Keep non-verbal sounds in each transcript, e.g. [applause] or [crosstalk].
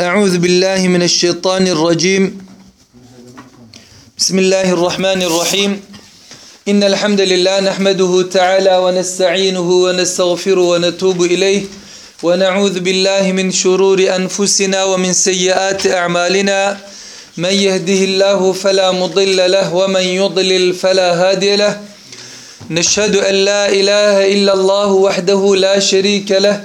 أعوذ بالله من الشيطان الرجيم. بسم الله الرحمن الرحيم. إن الحمد لله نحمده تعالى ونستعينه ونستغفره ونتوب إليه ونعوذ بالله من شرور أنفسنا ومن سيئات أعمالنا. من يهده الله فلا مضل له ومن يضلل فلا هادي له. نشهد أن لا إله إلا الله وحده لا شريك له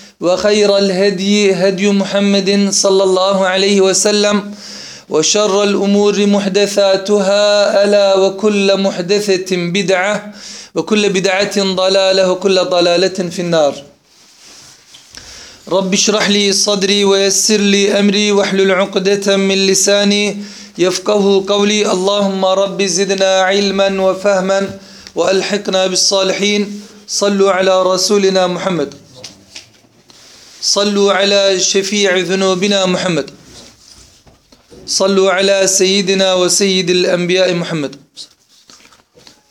وخير الهدي هدي محمد صلى الله عليه وسلم وشر الأمور محدثاتها ألا وكل محدثة بدعة وكل بدعة ضلالة وكل ضلالة في النار. رب اشرح لي صدري ويسر لي أمري واحلل عقدة من لساني يفقه قولي. اللهم رب زدنا علما وفهما وألحقنا بالصالحين. صلوا على رسولنا محمد. Sallu ala şefii zunubina Muhammed. Sallu ala seyyidina ve seyyidil enbiya Muhammed.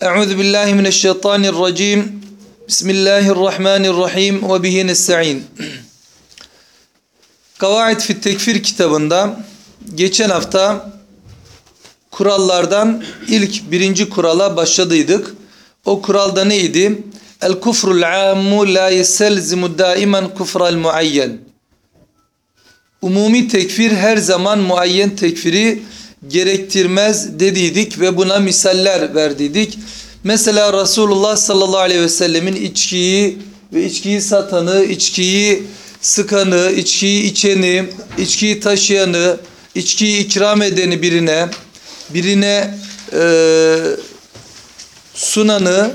Euzu billahi mineşşeytanirracim. Bismillahirrahmanirrahim ve bihi nestaîn. Kavaid fi Tekfir kitabında geçen hafta kurallardan ilk birinci kurala başladıydık. O kuralda neydi? El kufrul ammu la yeselzimu daimen kufral muayyen. Umumi tekfir her zaman muayyen tekfiri gerektirmez dediydik ve buna misaller verdiydik. Mesela Resulullah sallallahu aleyhi ve sellemin içkiyi ve içkiyi satanı, içkiyi sıkanı, içkiyi içeni, içkiyi taşıyanı, içkiyi ikram edeni birine, birine e, sunanı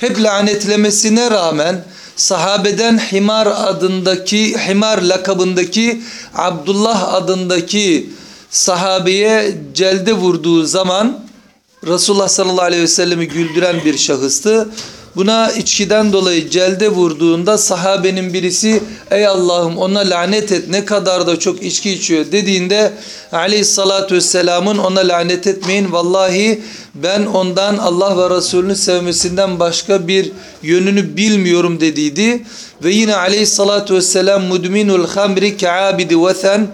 hep lanetlemesine rağmen sahabeden Himar adındaki Himar lakabındaki Abdullah adındaki sahabeye celde vurduğu zaman Resulullah sallallahu aleyhi ve sellemi güldüren bir şahıstı. Buna içkiden dolayı celde vurduğunda sahabenin birisi ey Allah'ım ona lanet et ne kadar da çok içki içiyor dediğinde aleyhissalatü vesselamın ona lanet etmeyin vallahi ben ondan Allah ve Resulünü sevmesinden başka bir yönünü bilmiyorum dediydi. Ve yine aleyhissalatü vesselam mudminul hamri keabidi veten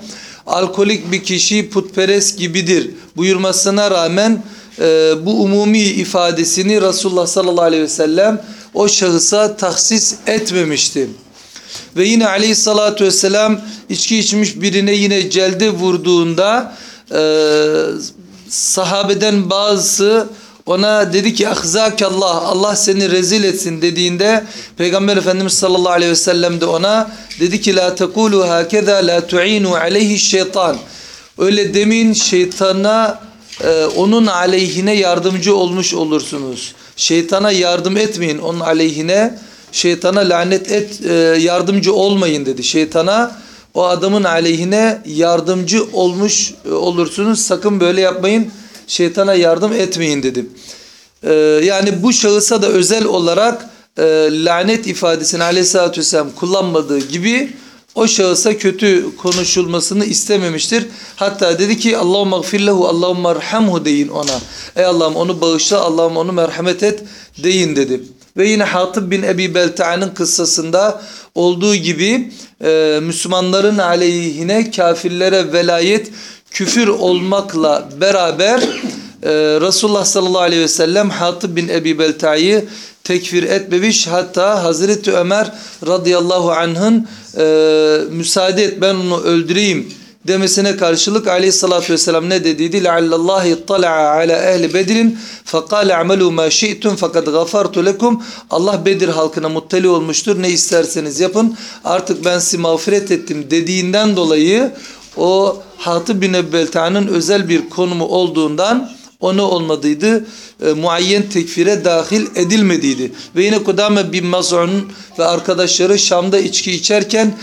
alkolik bir kişi putperest gibidir buyurmasına rağmen e, bu umumi ifadesini Resulullah sallallahu aleyhi ve sellem o şahısa tahsis etmemişti. Ve yine aleyhissalatü vesselam içki içmiş birine yine celde vurduğunda e, sahabeden bazısı ona dedi ki ahzakallah Allah seni rezil etsin dediğinde Peygamber Efendimiz sallallahu aleyhi ve sellem de ona dedi ki la tekulu hakeza la tu'inu aleyhi şeytan öyle demin şeytana e, onun aleyhine yardımcı olmuş olursunuz. Şeytana yardım etmeyin onun aleyhine şeytana lanet et e, yardımcı olmayın dedi. Şeytana o adamın aleyhine yardımcı olmuş e, olursunuz. Sakın böyle yapmayın. Şeytana yardım etmeyin dedi. E, yani bu şahısa da özel olarak e, lanet ifadesini aleyhissalatü vesselam kullanmadığı gibi o şahısa kötü konuşulmasını istememiştir. Hatta dedi ki Allahümme gfirlehu Allahümme erhamhu deyin ona. Ey Allah'ım onu bağışla Allah'ım onu merhamet et deyin dedi. Ve yine Hatib bin Ebi Belta'nın kıssasında olduğu gibi e, Müslümanların aleyhine kafirlere velayet küfür olmakla beraber e, Resulullah sallallahu aleyhi ve sellem Hatib bin Ebi Belta'yı tekfir etmemiş. Hatta Hazreti Ömer radıyallahu anh'ın e, müsaade et ben onu öldüreyim demesine karşılık aleyhissalatü vesselam ne dediydi? لَعَلَّ اِطَّلَعَ عَلَى اَهْلِ بَدْرٍ فَقَالَ اَعْمَلُوا مَا شِئْتُمْ فَقَدْ غَفَرْتُ لَكُمْ Allah Bedir halkına muttali olmuştur. Ne isterseniz yapın. Artık ben sizi mağfiret ettim dediğinden dolayı o Hatib bin Ebbelta'nın özel bir konumu olduğundan onu olmadıydı. E, muayyen tekfire dahil edilmediydi. Ve yine Kudame bin Maz'un ve arkadaşları Şam'da içki içerken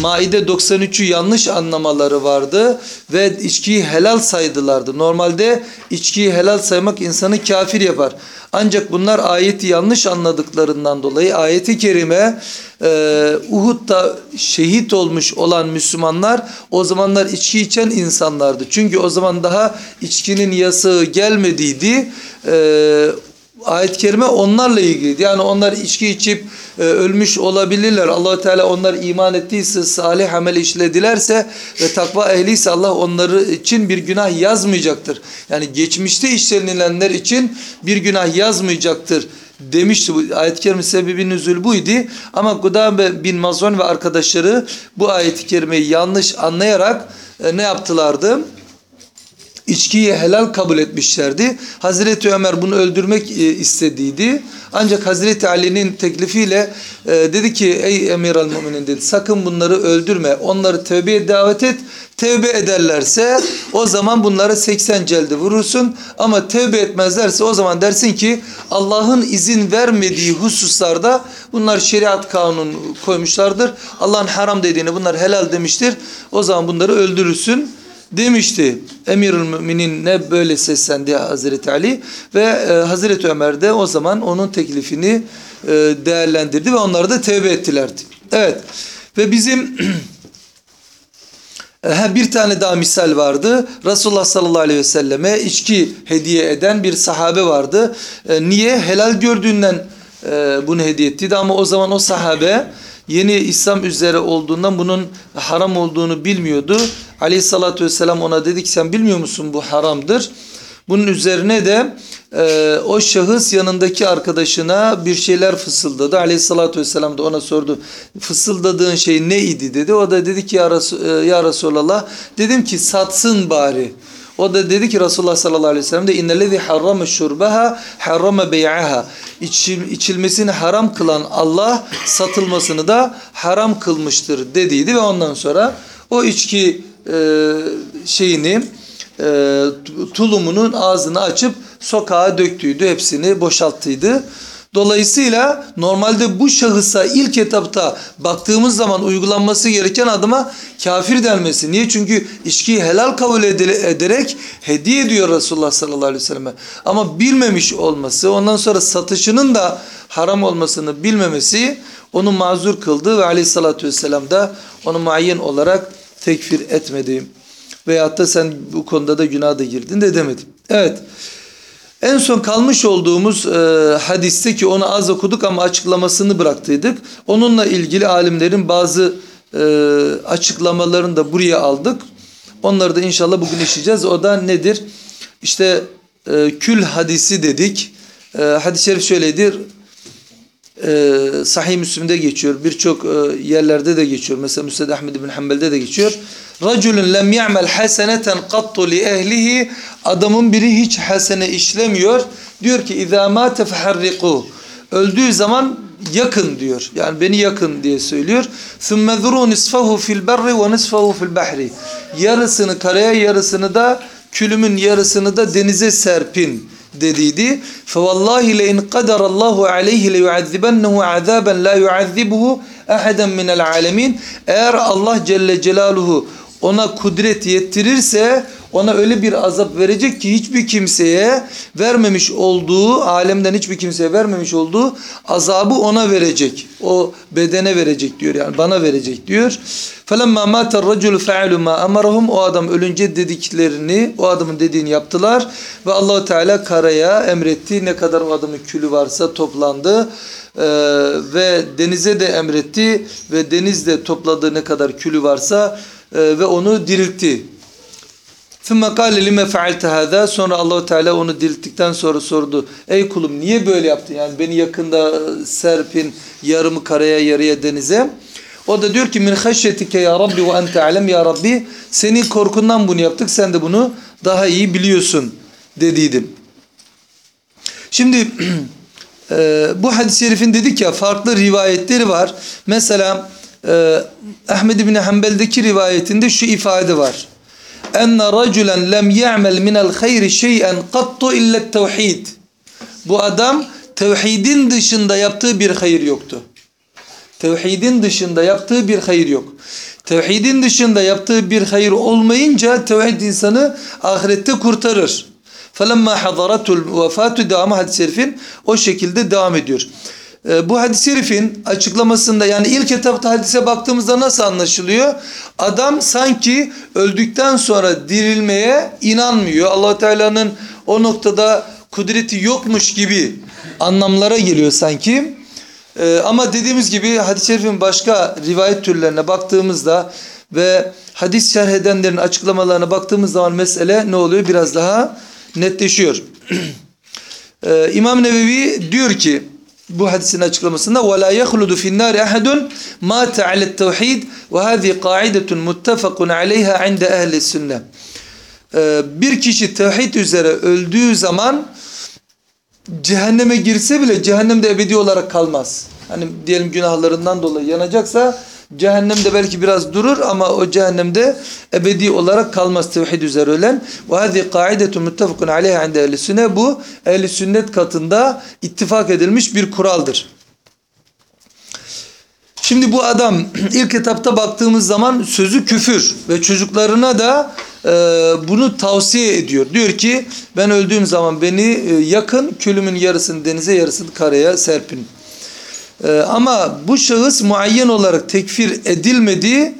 Maide 93'ü yanlış anlamaları vardı ve içkiyi helal saydılardı. Normalde içkiyi helal saymak insanı kafir yapar. Ancak bunlar ayeti yanlış anladıklarından dolayı ayeti kerime e, Uhud'da şehit olmuş olan Müslümanlar o zamanlar içki içen insanlardı. Çünkü o zaman daha içkinin yasağı gelmediydi. E, ayet-i kerime onlarla ilgili. Yani onlar içki içip e, ölmüş olabilirler. allah Teala onlar iman ettiyse, salih amel işledilerse ve takva ehliyse Allah onları için bir günah yazmayacaktır. Yani geçmişte işlenilenler için bir günah yazmayacaktır demişti. Ayet-i kerime sebebi nüzul buydu. Ama Gudame bin Mazun ve arkadaşları bu ayet-i kerimeyi yanlış anlayarak e, ne yaptılardı? İçkiyi helal kabul etmişlerdi. Hazreti Ömer bunu öldürmek e, istediydi. Ancak Hazreti Ali'nin teklifiyle e, dedi ki ey emir al müminin dedi sakın bunları öldürme. Onları tövbeye davet et. Tevbe ederlerse o zaman bunları 80 celde vurursun. Ama tevbe etmezlerse o zaman dersin ki Allah'ın izin vermediği hususlarda bunlar şeriat kanun koymuşlardır. Allah'ın haram dediğini bunlar helal demiştir. O zaman bunları öldürürsün demişti. Emirül Müminin ne böyle seslendi Hazreti Ali ve e, Hazreti Ömer de o zaman onun teklifini e, değerlendirdi ve onları da tevbe ettilerdi. Evet ve bizim [clears throat] e, bir tane daha misal vardı. Resulullah sallallahu aleyhi ve selleme içki hediye eden bir sahabe vardı. E, niye? Helal gördüğünden e, bunu hediye ettiydi ama o zaman o sahabe yeni İslam üzere olduğundan bunun haram olduğunu bilmiyordu. Aleyhissalatü vesselam ona dedi ki sen bilmiyor musun bu haramdır. Bunun üzerine de e, o şahıs yanındaki arkadaşına bir şeyler fısıldadı. Aleyhissalatü vesselam da ona sordu. Fısıldadığın şey neydi dedi. O da dedi ki ya, Resul, e, ya Resulallah dedim ki satsın bari. O da dedi ki Resulullah sallallahu aleyhi ve sellem de innellezi harrama şurbaha harrama bey'aha. İçil, içilmesini haram kılan Allah satılmasını da haram kılmıştır dediydi ve ondan sonra o içki e, şeyini e, tulumunun ağzını açıp sokağa döktüydü. Hepsini boşalttıydı. Dolayısıyla normalde bu şahısa ilk etapta baktığımız zaman uygulanması gereken adıma kafir denmesi. Niye? Çünkü içkiyi helal kabul ederek hediye ediyor Resulullah sallallahu aleyhi ve selleme. Ama bilmemiş olması, ondan sonra satışının da haram olmasını bilmemesi onu mazur kıldı ve aleyhissalatü vesselam da onu muayyen olarak tekfir etmedi. Veyahut da sen bu konuda da günah da girdin de demedim. Evet. En son kalmış olduğumuz e, hadiste ki onu az okuduk ama açıklamasını bıraktıydık. Onunla ilgili alimlerin bazı e, açıklamalarını da buraya aldık. Onları da inşallah bugün işleyeceğiz. O da nedir? İşte e, kül hadisi dedik. E, hadis-i şerif şöyledir e, Sahih Müslim'de geçiyor. Birçok e, yerlerde de geçiyor. Mesela Müsned Ahmed bin Hanbel'de de geçiyor. Raculun lem ya'mel haseneten kattu li ehlihi. Adamın biri hiç hasene işlemiyor. Diyor ki izâ mâ tefherriku. Öldüğü zaman yakın diyor. Yani beni yakın diye söylüyor. Sümme zuru nisfahu fil berri ve nisfahu fil bahri. Yarısını karaya yarısını da külümün yarısını da denize serpin dediydi. Fevallahi le in kadarallahu aleyhi le yuazzibennehu azaben la yuazzibuhu eheden minel alemin. Eğer Allah Celle Celaluhu ona kudret yettirirse ona öyle bir azap verecek ki hiçbir kimseye vermemiş olduğu, alemden hiçbir kimseye vermemiş olduğu azabı ona verecek. O bedene verecek diyor yani bana verecek diyor. فَلَمَّا مَاتَ الرَّجُلُ فَعَلُوا مَا أَمَرَهُمْ O adam ölünce dediklerini, o adamın dediğini yaptılar. Ve Allahu Teala karaya emretti. Ne kadar o adamın külü varsa toplandı. Ee, ve denize de emretti. Ve denizde topladığı ne kadar külü varsa e, ve onu diriltti. ثُمَّ قَالَ لِمَ فَعَلْتَ هَذَا Sonra Allahu Teala onu dirilttikten sonra sordu. Ey kulum niye böyle yaptın? Yani beni yakında serpin yarımı karaya yarıya denize. O da diyor ki min haşyetike ya Rabbi ve ente alem ya Rabbi senin korkundan bunu yaptık sen de bunu daha iyi biliyorsun dediydim. Şimdi [clears throat] e, bu hadis-i şerifin dedik ya farklı rivayetleri var. Mesela e, Ahmed bin Hanbel'deki rivayetinde şu ifade var. Enne raculen lem ya'mel minel hayri şey'en kattu illa tevhid. Bu adam tevhidin dışında yaptığı bir hayır yoktu. Tevhidin dışında yaptığı bir hayır yok. Tevhidin dışında yaptığı bir hayır olmayınca tevhid insanı ahirette kurtarır. فَلَمَّا حَضَرَتُ الْوَفَاتُ devamı hadis-i şerifin o şekilde devam ediyor. Ee, bu hadis-i şerifin açıklamasında yani ilk etapta hadise baktığımızda nasıl anlaşılıyor? Adam sanki öldükten sonra dirilmeye inanmıyor. allah Teala'nın o noktada kudreti yokmuş gibi anlamlara geliyor sanki. Ee, ama dediğimiz gibi hadis-i şerifin başka rivayet türlerine baktığımızda ve hadis şerh edenlerin açıklamalarına baktığımız zaman mesele ne oluyor? Biraz daha netleşiyor. [clears throat] ee, İmam Nevevi diyor ki bu hadisin açıklamasında وَلَا يَخْلُدُ فِي النَّارِ أَحَدٌ مَاتَ عَلَى التَّوْحِيدِ وَهَذِي قَاعِدَةٌ مُتَّفَقٌ عَلَيْهَا عِنْدَ اَهْلِ السُنَّةِ ee, Bir kişi tevhid üzere öldüğü zaman cehenneme girse bile cehennemde ebedi olarak kalmaz. Hani diyelim günahlarından dolayı yanacaksa cehennemde belki biraz durur ama o cehennemde ebedi olarak kalmaz tevhid üzere ölen. Ve hadi kaidetu muttefakun aleyha inde ehli sünnet bu ehli sünnet katında ittifak edilmiş bir kuraldır. Şimdi bu adam [clears throat] ilk etapta baktığımız zaman sözü küfür ve çocuklarına da e, bunu tavsiye ediyor. Diyor ki ben öldüğüm zaman beni e, yakın külümün yarısını denize yarısını karaya serpin. E, ama bu şahıs muayyen olarak tekfir edilmedi.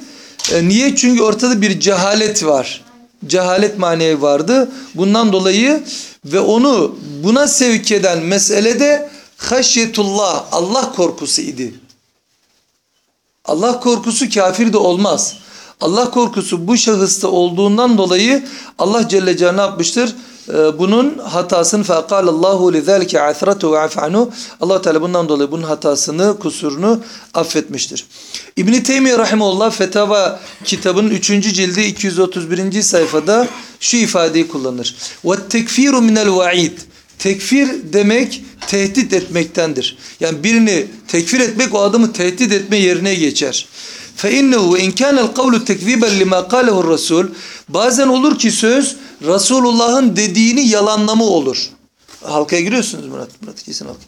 E, niye? Çünkü ortada bir cehalet var. Cehalet manevi vardı. Bundan dolayı ve onu buna sevk eden mesele de haşyetullah, Allah korkusu idi. Allah korkusu kafir de olmaz. Allah korkusu bu şahısta olduğundan dolayı Allah Celle Celaluhu ne yapmıştır? Ee, bunun hatasını fekalallahu lizalike asratu ve afanu Allah Teala bundan dolayı bunun hatasını, kusurunu affetmiştir. İbn Teymiyye rahimehullah Fetava kitabının 3. cildi 231. sayfada şu ifadeyi kullanır. Ve tekfiru minel. Tekfir demek tehdit etmektendir. Yani birini tekfir etmek o adamı tehdit etme yerine geçer. فَاِنَّهُ اِنْ كَانَ الْقَوْلُ تَكْذِيبًا لِمَا قَالَهُ الرَّسُولُ Bazen olur ki söz Resulullah'ın dediğini yalanlama olur. Halkaya giriyorsunuz Murat. Murat kesin halka.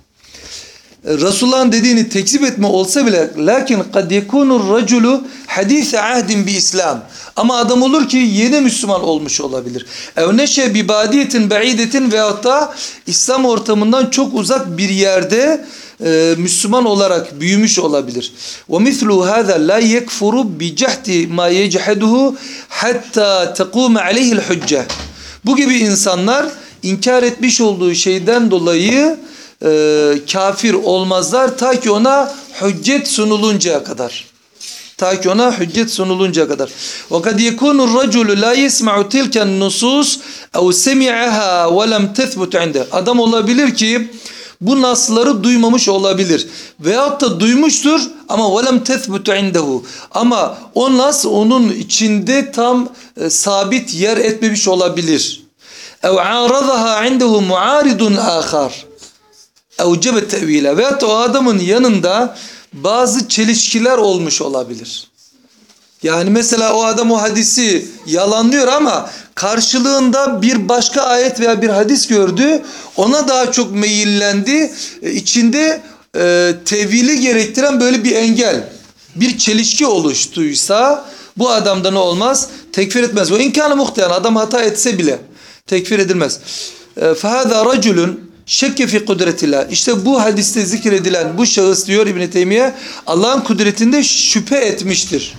Resulullah'ın dediğini tekzip etme olsa bile lakin kad yekunur raculu hadise ahdin bi İslam. Ama adam olur ki yeni Müslüman olmuş olabilir. Ev neşe bi badiyetin baidetin veyahut da İslam ortamından çok uzak bir yerde e, Müslüman olarak büyümüş olabilir. Ve mislu hâzâ la yekfuru bi cehdi ma yechhaduhu hatta tekûme aleyhil hücce. Bu gibi insanlar inkar etmiş olduğu şeyden dolayı e, kafir olmazlar ta ki ona hüccet sunuluncaya kadar. Ta ki ona hüccet sunuluncaya kadar. وَقَدْ يَكُونُ الرَّجُلُ لَا يَسْمَعُ تِلْكَ النُّصُوص اَوْ سَمِعَهَا وَلَمْ تَثْبُتْ عِنْدَ Adam olabilir ki bu nasları duymamış olabilir. Veyahut da duymuştur ama وَلَمْ تَثْبُتْ عِنْدَهُ Ama o nas onun içinde tam e, sabit yer etmemiş olabilir. اَوْ عَارَضَهَا عِنْدَهُ مُعَارِضٌ آخَرٍ evcebe tevile veyahut o adamın yanında bazı çelişkiler olmuş olabilir. Yani mesela o adam o hadisi yalanlıyor ama karşılığında bir başka ayet veya bir hadis gördü. Ona daha çok meyillendi. E, içinde e, tevili gerektiren böyle bir engel, bir çelişki oluştuysa bu adamda ne olmaz? Tekfir etmez. O imkanı muhtemelen adam hata etse bile tekfir edilmez. فَهَذَا رَجُلٌ Şekke fi kudretillah. İşte bu hadiste zikredilen bu şahıs diyor İbn Teymiye Allah'ın kudretinde şüphe etmiştir.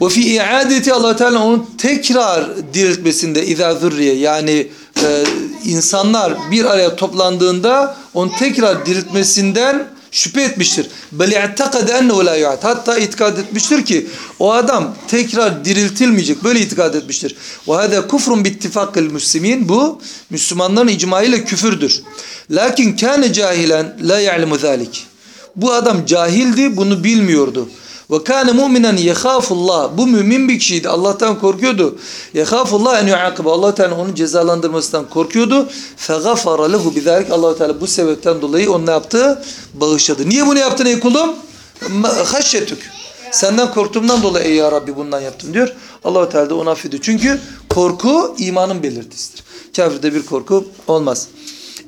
Ve fi iadeti Allah Teala onu tekrar diriltmesinde izâ zürriye yani e, insanlar bir araya toplandığında onu tekrar diriltmesinden şüphe etmiştir. Bel i'tekade ennehu la. Hatta itikad etmiştir ki o adam tekrar diriltilmeyecek. Böyle itikad etmiştir. Ve hada kufrun bittifakil muslimin. Bu Müslümanların icmayla küfürdür. Lakin kâne cahilen la ya'lemu zâlik. Bu adam cahildi, bunu bilmiyordu. Ve kâne mu'minen yehâfullah. Bu mümin bir kişiydi. Allah'tan korkuyordu. Yehâfullah en yu'akibe. Allah Teala onu cezalandırmasından korkuyordu. Fegafara lehu bizalik. Allah Teala bu sebepten dolayı onu ne yaptı? Bağışladı. Niye bunu yaptın ey kulum? Haşyetük. Senden korktuğumdan dolayı ey ya Rabbi bundan yaptım diyor. Allah Teala da onu affediyor. Çünkü korku imanın belirtisidir. Kafirde bir korku olmaz.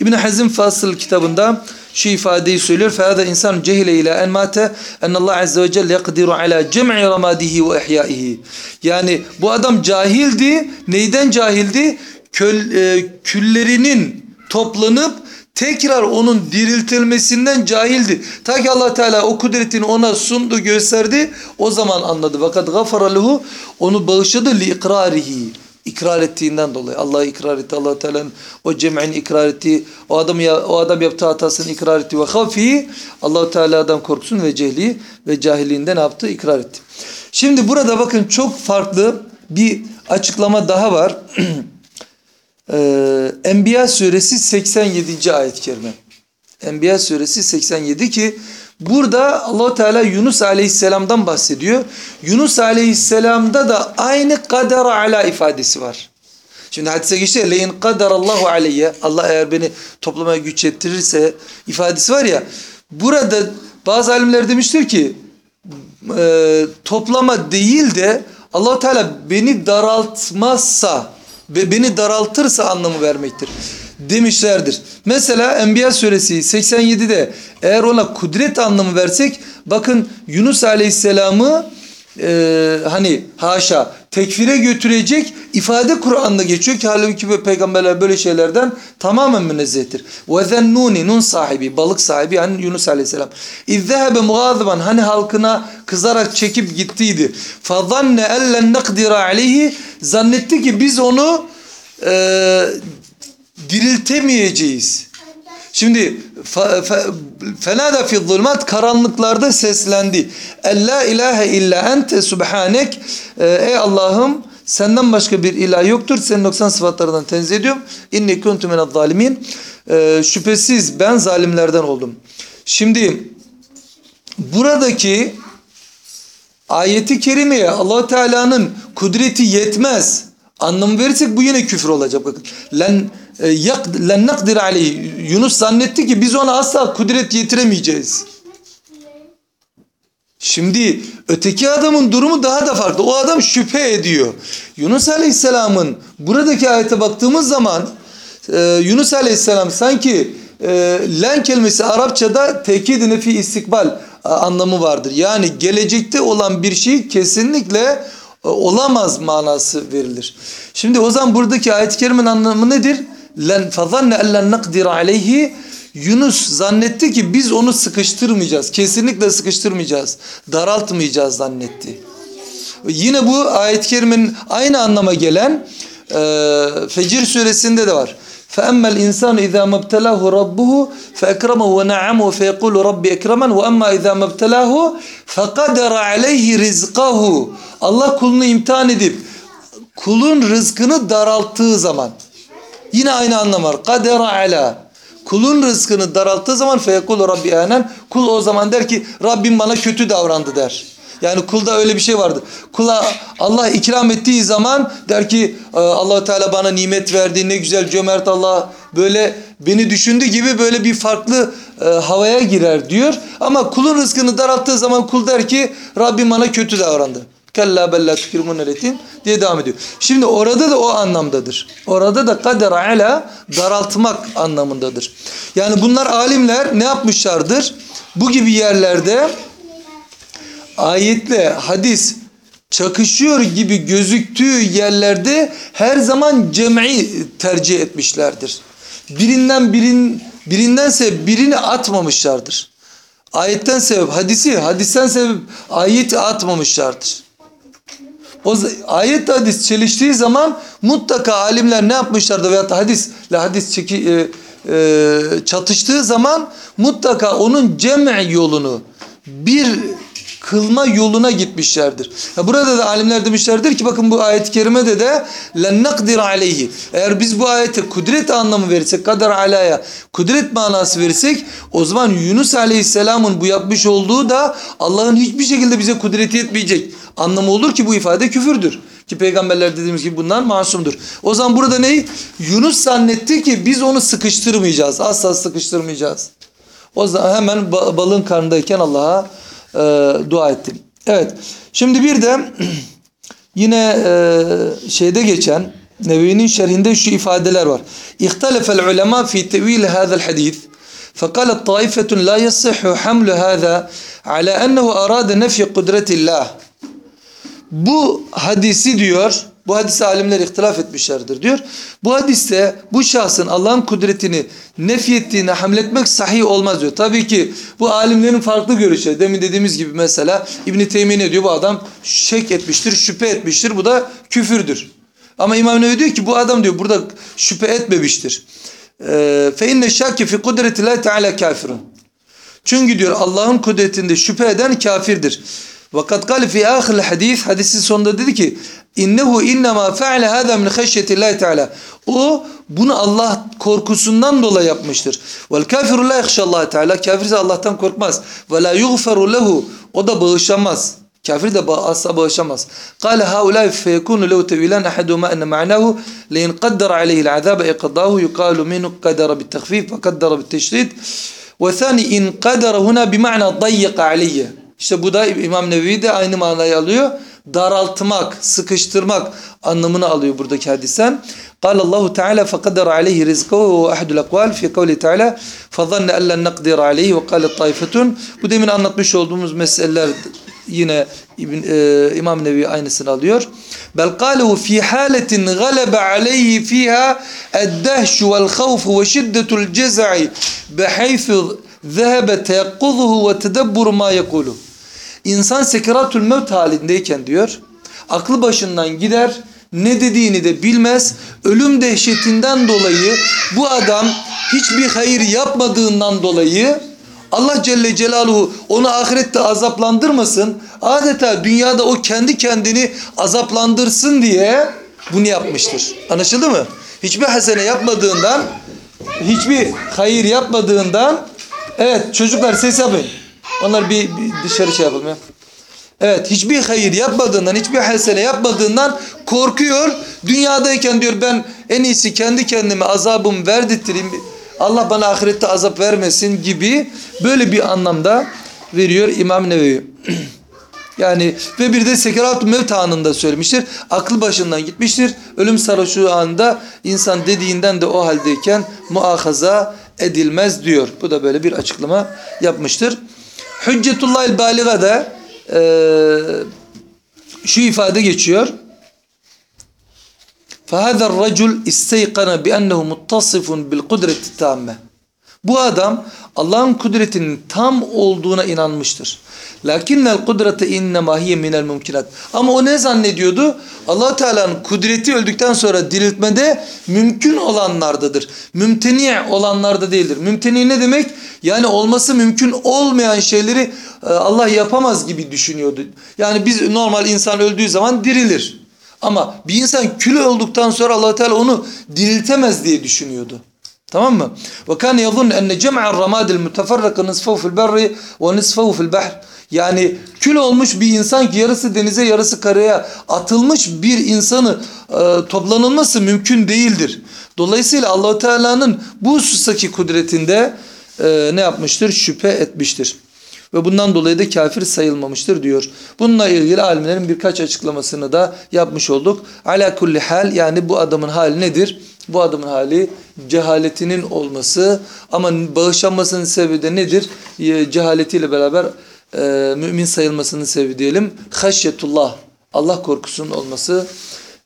İbn Hazm Fasıl kitabında şu ifadeyi söylüyor. فَهَذَا insan cehile ila en mate en Allah azze ve celle yakdiru ala cem'i ramadihi ve ihyaihi. Yani bu adam cahildi. Neyden cahildi? Köl, e, küllerinin toplanıp tekrar onun diriltilmesinden cahildi. Ta ki allah Teala o kudretini ona sundu, gösterdi. O zaman anladı. Fakat gafara lehu onu bağışladı li ikrarihi ikrar ettiğinden dolayı. Allah ikrar etti. Allah Teala'nın o cem'in ikrar ettiği, o adam ya, o adam yaptığı hatasını ikrar etti ve havfi Allah Teala'dan korksun ve cehli ve cahilliğinden yaptı? İkrar etti. Şimdi burada bakın çok farklı bir açıklama daha var. [clears throat] ee, Enbiya suresi 87. ayet-i kerime. Enbiya suresi 87 ki Burada allah Teala Yunus Aleyhisselam'dan bahsediyor. Yunus Aleyhisselam'da da aynı kadar ala ifadesi var. Şimdi hadise geçti. Leyin kadarallahu aleyye. Allah eğer beni toplamaya güç yettirirse ifadesi var ya. Burada bazı alimler demiştir ki e, toplama değil de allah Teala beni daraltmazsa ve beni daraltırsa anlamı vermektir demişlerdir. Mesela Enbiya suresi 87'de eğer ona kudret anlamı versek bakın Yunus aleyhisselamı e, hani haşa tekfire götürecek ifade Kur'an'da geçiyor ki halbuki bu peygamberler böyle şeylerden tamamen münezzehtir. Ve zennuni nun sahibi balık sahibi yani Yunus aleyhisselam. İzzehebe mugaziban hani halkına kızarak çekip gittiydi. Fazanne ellen nakdira aleyhi zannetti ki biz onu e, diriltemeyeceğiz. Şimdi fenada fi zulmat karanlıklarda seslendi. La ilahe illa ente subhanek. Ee, ey Allah'ım senden başka bir ilah yoktur. Senin 90 sıfatlarından tenzih ediyorum. İnni kuntu minel zalimin. Ee, şüphesiz ben zalimlerden oldum. Şimdi buradaki ayeti kerimeye allah Teala'nın kudreti yetmez anlamı verirsek bu yine küfür olacak. Bakın. Len nakdir aleyhi. Yunus zannetti ki biz ona asla kudret yetiremeyeceğiz. Şimdi öteki adamın durumu daha da farklı. O adam şüphe ediyor. Yunus Aleyhisselam'ın buradaki ayete baktığımız zaman e, Yunus Aleyhisselam sanki e, len kelimesi Arapçada tekid nefi istikbal anlamı vardır. Yani gelecekte olan bir şey kesinlikle e, olamaz manası verilir. Şimdi o zaman buradaki ayet-i kerimin anlamı nedir? len fazanne ellen nakdir aleyhi Yunus zannetti ki biz onu sıkıştırmayacağız. Kesinlikle sıkıştırmayacağız. Daraltmayacağız zannetti. Yine bu ayet-i kerimenin aynı anlama gelen e, Fecir suresinde de var. فَأَمَّا الْاِنْسَانُ اِذَا مَبْتَلَاهُ رَبُّهُ فَاَكْرَمَهُ وَنَعَمَهُ فَيَقُولُ رَبِّ اَكْرَمًا وَأَمَّا اِذَا مَبْتَلَاهُ فَقَدَرَ عَلَيْهِ رِزْقَهُ Allah kulunu imtihan edip kulun rızkını daralttığı zaman Yine aynı anlam var. Kadera ala. Kulun rızkını daralttığı zaman feyekul rabbi anen. Kul o zaman der ki Rabbim bana kötü davrandı der. Yani kulda öyle bir şey vardı. Kula Allah ikram ettiği zaman der ki ee, allah Teala bana nimet verdi ne güzel cömert Allah böyle beni düşündü gibi böyle bir farklı e, havaya girer diyor. Ama kulun rızkını daralttığı zaman kul der ki Rabbim bana kötü davrandı. Kella bella tukrimun eletin diye devam ediyor. Şimdi orada da o anlamdadır. Orada da kader ala daraltmak anlamındadır. Yani bunlar alimler ne yapmışlardır? Bu gibi yerlerde ayetle hadis çakışıyor gibi gözüktüğü yerlerde her zaman cem'i tercih etmişlerdir. Birinden birin birindense birini atmamışlardır. Ayetten sebep hadisi, hadisten sebep ayeti atmamışlardır. O ayet hadis çeliştiği zaman mutlaka alimler ne yapmışlardı veyahut da hadisle hadis çeki, e, e, çatıştığı zaman mutlaka onun cem' yolunu bir kılma yoluna gitmişlerdir. Ha burada da alimler demişlerdir ki bakın bu ayet-i kerimede de len nakdir aleyhi. Eğer biz bu ayete kudret anlamı verirsek kader alaya kudret manası verirsek o zaman Yunus aleyhisselamın bu yapmış olduğu da Allah'ın hiçbir şekilde bize kudreti yetmeyecek anlamı olur ki bu ifade küfürdür. Ki peygamberler dediğimiz gibi bundan masumdur. O zaman burada ne? Yunus zannetti ki biz onu sıkıştırmayacağız. Asla sıkıştırmayacağız. O zaman hemen balığın karnındayken Allah'a e, dua ettim. Evet. Şimdi bir de [clears throat] yine e, şeyde geçen Nevevi'nin şerhinde şu ifadeler var. İhtalefel ulema fi tevil hadal hadis. فقالت طائفة لا يصح حمل هذا على أنه أراد نفي قدرة الله bu hadisi diyor, bu hadise alimler ihtilaf etmişlerdir diyor. Bu hadiste bu şahsın Allah'ın kudretini nefyettiğine hamletmek sahih olmaz diyor. Tabii ki bu alimlerin farklı görüşleri. Demin dediğimiz gibi mesela İbn-i Teymiye diyor? Bu adam şek etmiştir, şüphe etmiştir. Bu da küfürdür. Ama İmam Nevi diyor ki bu adam diyor burada şüphe etmemiştir. Fe inne şakke fi kudretillahi teala kafirun. Çünkü diyor Allah'ın kudretinde şüphe eden kafirdir. Vakat kal fi ahir hadis hadisin sonunda dedi ki innehu innema fe'ale hada min haşyetillahi teala. O bunu Allah korkusundan dolayı yapmıştır. Vel kafiru la yahşallah teala. Kafir ise Allah'tan korkmaz. Ve la yughfaru lehu. O da bağışlanmaz. Kafir de asla bağışlamaz. Kale haulâ feyekûnu lehu tevilan ahaduma enne ma'nahu leyin qaddara aleyhil azâbe iqadâhu yuqalu minhu qaddara bittekfif ve qaddara bitteşrid. Ve thani in qaddara huna bima'na dayyaka aleyye. İşte bu da İmam Nevevi de aynı manayı alıyor. Daraltmak, sıkıştırmak anlamını alıyor buradaki hadisten. قال الله تعالى فقدر عليه رزقه وهو أحد الأقوال في قوله تعالى فظن أن لن نقدر عليه وقال الطائفة bu demin anlatmış olduğumuz meseleler yine İbn, e, İmam Nevi aynısını alıyor. Bel قاله في حالة غلب عليه فيها الدهش والخوف وشدة الجزع بحيث ذهب تيقظه وتدبر ما يقوله İnsan sekeratül mevt halindeyken diyor, aklı başından gider, ne dediğini de bilmez. Ölüm dehşetinden dolayı bu adam hiçbir hayır yapmadığından dolayı Allah Celle Celaluhu onu ahirette azaplandırmasın. Adeta dünyada o kendi kendini azaplandırsın diye bunu yapmıştır. Anlaşıldı mı? Hiçbir hasene yapmadığından, hiçbir hayır yapmadığından evet çocuklar ses yapın. Onlar bir, bir dışarı şey yapalım ya. Evet hiçbir hayır yapmadığından, hiçbir hasene yapmadığından korkuyor. Dünyadayken diyor ben en iyisi kendi kendime azabımı verdirttireyim. Allah bana ahirette azap vermesin gibi böyle bir anlamda veriyor İmam Nevevi. [clears throat] yani ve bir de sekerat mevt anında söylemiştir. Aklı başından gitmiştir. Ölüm sarhoşluğu anında insan dediğinden de o haldeyken muahaza edilmez diyor. Bu da böyle bir açıklama yapmıştır. Hüccetullah el-Baliga'da e, şu ifade geçiyor. فَهَذَا الرَّجُلْ اِسْتَيْقَنَ بِأَنَّهُ مُتَّصِفٌ بِالْقُدْرَةِ التَّامَّةِ bu adam Allah'ın kudretinin tam olduğuna inanmıştır. Lakinnel kudrete innema hiye minel mümkinat. Ama o ne zannediyordu? allah Teala'nın kudreti öldükten sonra diriltmede mümkün olanlardadır. Mümteni olanlarda değildir. Mümteni ne demek? Yani olması mümkün olmayan şeyleri Allah yapamaz gibi düşünüyordu. Yani biz normal insan öldüğü zaman dirilir. Ama bir insan kül olduktan sonra allah Teala onu diriltemez diye düşünüyordu. Tamam mı? Ve kan yazun enne cem'ar ramadil muteferraka nisfahu fil berri ve nisfahu fil bahr. Yani kül olmuş bir insan ki yarısı denize yarısı karaya atılmış bir insanı e, toplanılması mümkün değildir. Dolayısıyla Allahu Teala'nın bu husustaki kudretinde e, ne yapmıştır? Şüphe etmiştir. Ve bundan dolayı da kafir sayılmamıştır diyor. Bununla ilgili alimlerin birkaç açıklamasını da yapmış olduk. Ala kulli hal yani bu adamın hali nedir? Bu adamın hali cehaletinin olması ama bağışlanmasının sebebi de nedir? Cehaletiyle beraber e, mümin sayılmasının sebebi diyelim. Haşyetullah. Allah korkusunun olması.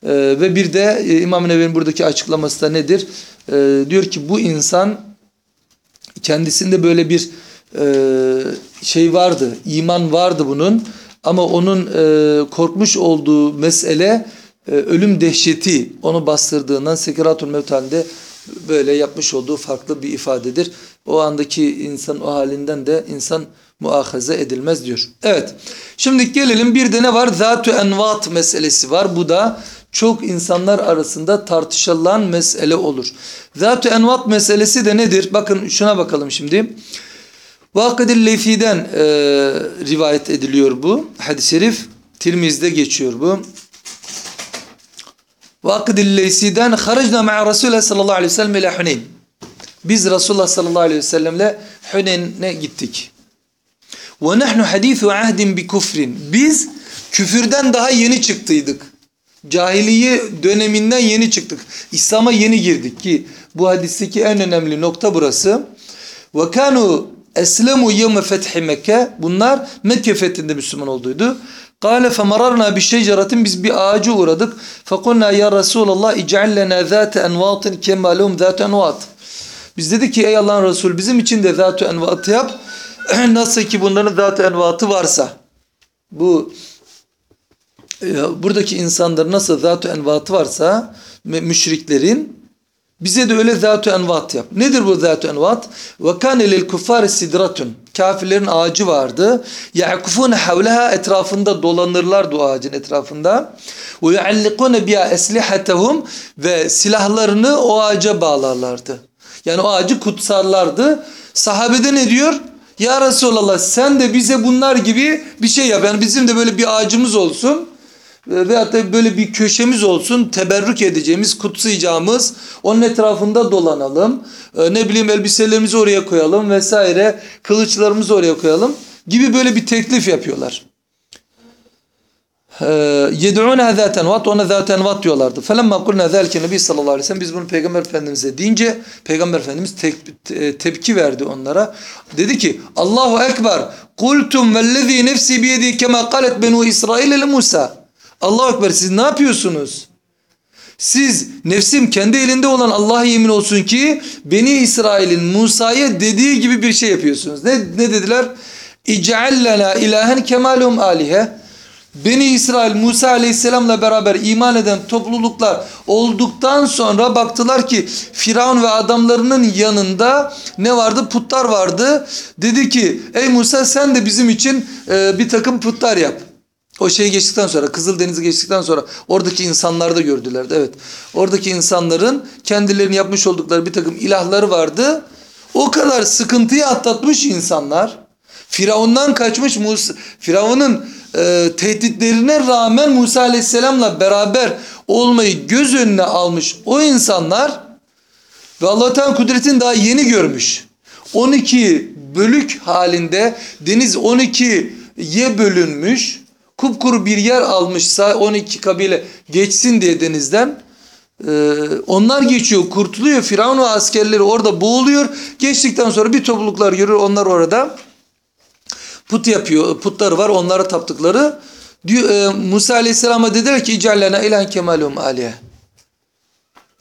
E, ve bir de e, İmam Nevevi'nin buradaki açıklaması da nedir? E, diyor ki bu insan kendisinde böyle bir e, şey vardı, iman vardı bunun ama onun e, korkmuş olduğu mesele e, ölüm dehşeti onu bastırdığından sekeratul mevt böyle yapmış olduğu farklı bir ifadedir. O andaki insan o halinden de insan muahaze edilmez diyor. Evet. Şimdi gelelim bir de ne var? Zatü envat meselesi var. Bu da çok insanlar arasında tartışılan mesele olur. Zatü envat meselesi de nedir? Bakın şuna bakalım şimdi. Vakıdil Leyfi'den e, rivayet ediliyor bu. Hadis-i şerif Tirmiz'de geçiyor bu. Vakıdil Leysi'den haracna ma'a Resulullah sallallahu aleyhi ve sellem ile Huneyn. Biz Resulullah sallallahu aleyhi ve sellemle Huneyn'e gittik. Hadithu ahdin bi kufrin. Biz küfürden daha yeni çıktıydık. Cahiliye döneminden yeni çıktık. İslam'a yeni girdik ki bu hadisteki en önemli nokta burası. Kanu eslemu yevme fethi Mekke. Bunlar Mekke fethinde Müslüman olduydu. Kale femararna bi şeceratin biz bir ağacı uğradık. Fekulna ya Resulallah ic'al lena zâte envatin kema lehum zâte envat. Biz dedik ki ey Allah'ın Resulü bizim için de zâte envat yap. [clears throat] Nasıl ki bunların zâte envatı varsa. Bu e, buradaki insanların nasıl zat-ı envatı varsa müşriklerin bize de öyle zat-ı envat yap. Nedir bu zat-ı envat? Ve kâne lil kuffâri sidratun. Kafirlerin ağacı vardı. Ya'kufûne havleha etrafında dolanırlardı o ağacın etrafında. Ve yuallikûne biha eslihatehum ve silahlarını o ağaca bağlarlardı. Yani o ağacı kutsarlardı. Sahabede ne diyor? Ya Resulallah sen de bize bunlar gibi bir şey yap. Yani bizim de böyle bir ağacımız olsun veyahut da böyle bir köşemiz olsun teberrük edeceğimiz, kutsayacağımız onun etrafında dolanalım. Ee, ne bileyim elbiselerimizi oraya koyalım vesaire. Kılıçlarımızı oraya koyalım gibi böyle bir teklif yapıyorlar. Yed'ûne zâten vat ona zâten vat diyorlardı. Felemma kulna zâlike nebi sallallahu aleyhi ve biz bunu peygamber efendimize deyince peygamber efendimiz te te tepki verdi onlara. Dedi ki Allahu ekber kultum vellezî nefsi biyedi kema kalet benu İsrail Musa. Allahu Ekber siz ne yapıyorsunuz? Siz nefsim kendi elinde olan Allah'a yemin olsun ki Beni İsrail'in Musa'ya dediği gibi bir şey yapıyorsunuz. Ne, ne dediler? İc'allena ilahen kemalum alihe. Beni İsrail Musa aleyhisselamla beraber iman eden topluluklar olduktan sonra baktılar ki Firavun ve adamlarının yanında ne vardı? Putlar vardı. Dedi ki ey Musa sen de bizim için e, bir takım putlar yap. O şeyi geçtikten sonra Kızıldeniz'i geçtikten sonra oradaki insanlar da gördüler. Evet. Oradaki insanların kendilerini yapmış oldukları bir takım ilahları vardı. O kadar sıkıntıyı atlatmış insanlar. Firavundan kaçmış Musa. Firavun'un e, tehditlerine rağmen Musa Aleyhisselam'la beraber olmayı göz önüne almış o insanlar ve Allah'tan kudretin daha yeni görmüş. 12 bölük halinde deniz 12'ye bölünmüş kupkuru bir yer almışsa 12 kabile geçsin diye denizden e, onlar geçiyor kurtuluyor. Firavun ve askerleri orada boğuluyor. Geçtikten sonra bir topluluklar görür onlar orada put yapıyor putları var onlara taptıkları. Diyor, e, Musa aleyhisselama dediler ki icallena ilan kemalum aliye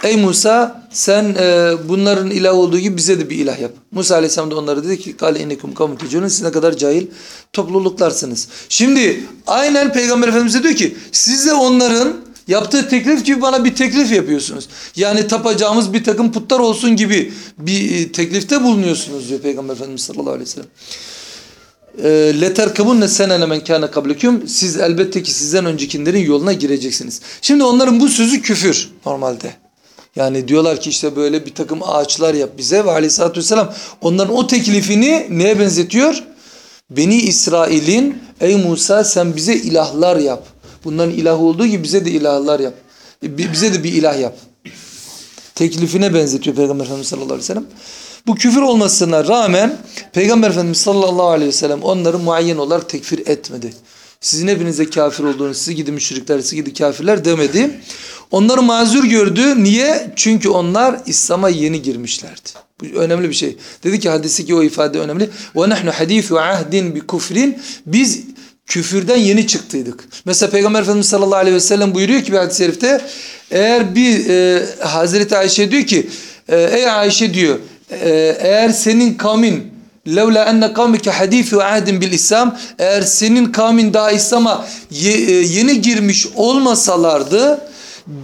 Ey Musa sen e, bunların ilah olduğu gibi bize de bir ilah yap. Musa Aleyhisselam da onlara dedi ki kale innekum kavmun siz ne kadar cahil topluluklarsınız. Şimdi aynen Peygamber Efendimiz diyor ki siz de onların yaptığı teklif gibi bana bir teklif yapıyorsunuz. Yani tapacağımız bir takım putlar olsun gibi bir e, teklifte bulunuyorsunuz diyor Peygamber Efendimiz sallallahu aleyhi ve sellem. E, leterkabunne senene men kâne kableküm siz elbette ki sizden öncekilerin yoluna gireceksiniz. Şimdi onların bu sözü küfür normalde. Yani diyorlar ki işte böyle bir takım ağaçlar yap bize ve aleyhissalatü vesselam onların o teklifini neye benzetiyor? Beni İsrail'in ey Musa sen bize ilahlar yap. Bunların ilah olduğu gibi bize de ilahlar yap. E, bize de bir ilah yap. Teklifine benzetiyor Peygamber Efendimiz sallallahu aleyhi ve sellem. Bu küfür olmasına rağmen Peygamber Efendimiz sallallahu aleyhi ve sellem onları muayyen olarak tekfir etmedi. Sizin hepinize kafir olduğunu, sizi gidi müşrikler, sizi gidi kafirler demedi. Onları mazur gördü. Niye? Çünkü onlar İslam'a yeni girmişlerdi. Bu önemli bir şey. Dedi ki hadisi ki o ifade önemli. Ve nahnu hadisu ahdin bi kufrin. Biz küfürden yeni çıktıydık. Mesela Peygamber Efendimiz sallallahu aleyhi ve sellem buyuruyor ki bir hadis-i şerifte eğer bir e, Hazreti Ayşe diyor ki e, ey Ayşe diyor e, eğer senin kavmin levla enne kavmike hadifu ahdin bil İslam eğer senin kavmin daha İslam'a e, yeni girmiş olmasalardı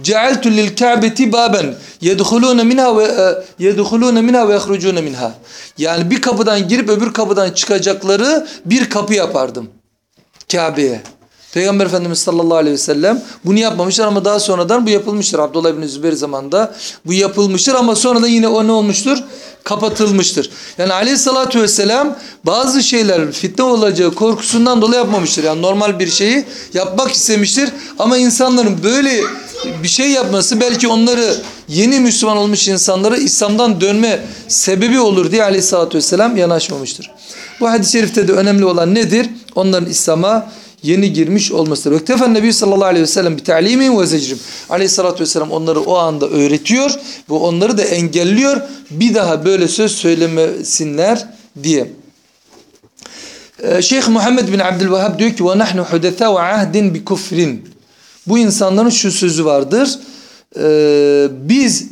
cealtu lil Ka'beti baben yedhulun minha ve e, yedhulun minha ve yahrucun minha. Yani bir kapıdan girip öbür kapıdan çıkacakları bir kapı yapardım Kabe'ye. Peygamber Efendimiz sallallahu aleyhi ve sellem bunu yapmamışlar ama daha sonradan bu yapılmıştır. Abdullah bin Zübeyir zamanında bu yapılmıştır ama sonradan yine o ne olmuştur? Kapatılmıştır. Yani aleyhissalatü vesselam bazı şeyler fitne olacağı korkusundan dolayı yapmamıştır. Yani normal bir şeyi yapmak istemiştir ama insanların böyle bir şey yapması belki onları yeni Müslüman olmuş insanları İslam'dan dönme sebebi olur diye aleyhissalatü vesselam yanaşmamıştır. Bu hadis-i şerifte de önemli olan nedir? Onların İslam'a yeni girmiş olmasıdır. Vektefen Nebi sallallahu aleyhi ve sellem bir ta'limi ve zecrim. Aleyhissalatü vesselam onları o anda öğretiyor ve onları da engelliyor. Bir daha böyle söz söylemesinler diye. Ee, Şeyh Muhammed bin Abdülvahhab diyor ki ve nahnu hudetha ve ahdin bi kufrin. Bu insanların şu sözü vardır. Ee, biz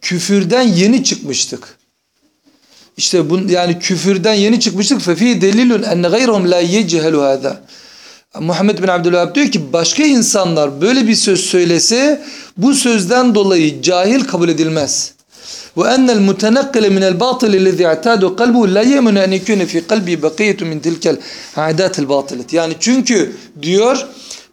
küfürden yeni çıkmıştık. İşte bu yani küfürden yeni çıkmıştık. Fe fi delilun en gayrhum la yechelu. Muhammed bin Abdülvahab diyor ki başka insanlar böyle bir söz söylese bu sözden dolayı cahil kabul edilmez. Ve ennel mutenakkile minel batil illezî i'tâdu kalbu la yemunu en yekûne fî kalbi bakiyetun min tilkel a'dâtil batilet. Yani çünkü diyor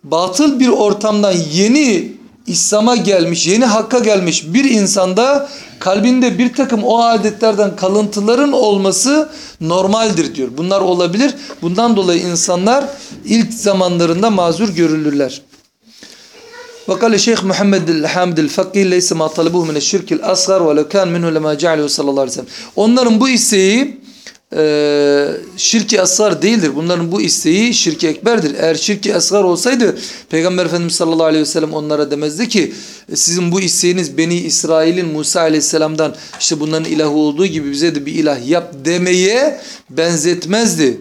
batıl bir ortamdan yeni İslam'a gelmiş, yeni hakka gelmiş bir insanda kalbinde bir takım o adetlerden kalıntıların olması normaldir diyor. Bunlar olabilir. Bundan dolayı insanlar ilk zamanlarında mazur görülürler. وقال Şeyh Muhammed el-Hamid el-Fakih leyse ma talabuhu min eş-şirk el-asgar ve lew kan minhu lema cealehu sallallahu aleyhi ve sellem. Onların bu isteği ee, şirki asgar değildir. Bunların bu isteği şirki ekberdir. Eğer şirki asgar olsaydı Peygamber Efendimiz sallallahu aleyhi ve sellem onlara demezdi ki e, sizin bu isteğiniz Beni İsrail'in Musa aleyhisselamdan işte bunların ilahı olduğu gibi bize de bir ilah yap demeye benzetmezdi.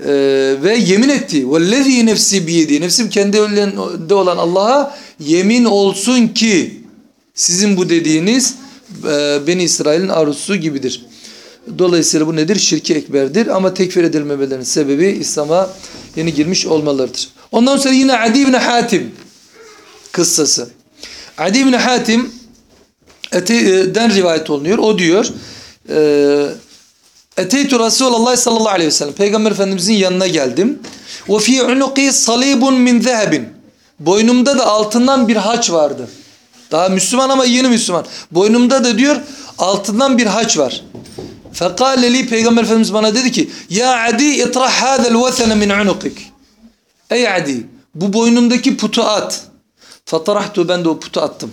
Ee, ve yemin etti. Vellezî nefsi biyedi. Nefsim kendi elinde olan Allah'a yemin olsun ki sizin bu dediğiniz e, Beni İsrail'in arzusu gibidir. Dolayısıyla bu nedir? Şirki ekberdir ama tekfir edilmemelerinin sebebi İslam'a yeni girmiş olmalarıdır. Ondan sonra yine Adi ibn Hatim kıssası. Adi ibn Hatim den rivayet olunuyor. O diyor e, Eteytu Resulullah sallallahu aleyhi ve sellem. Peygamber Efendimizin yanına geldim. Ve fi unuqi salibun min zehebin. Boynumda da altından bir haç vardı. Daha Müslüman ama yeni Müslüman. Boynumda da diyor altından bir haç var. فقال لي بيغمبر فهمز بنا دي كي يا عدي اطرح هذا الوثن من عنقك. أي عدي بو بوينون دكي بطوات فطرحت بندو بطواتم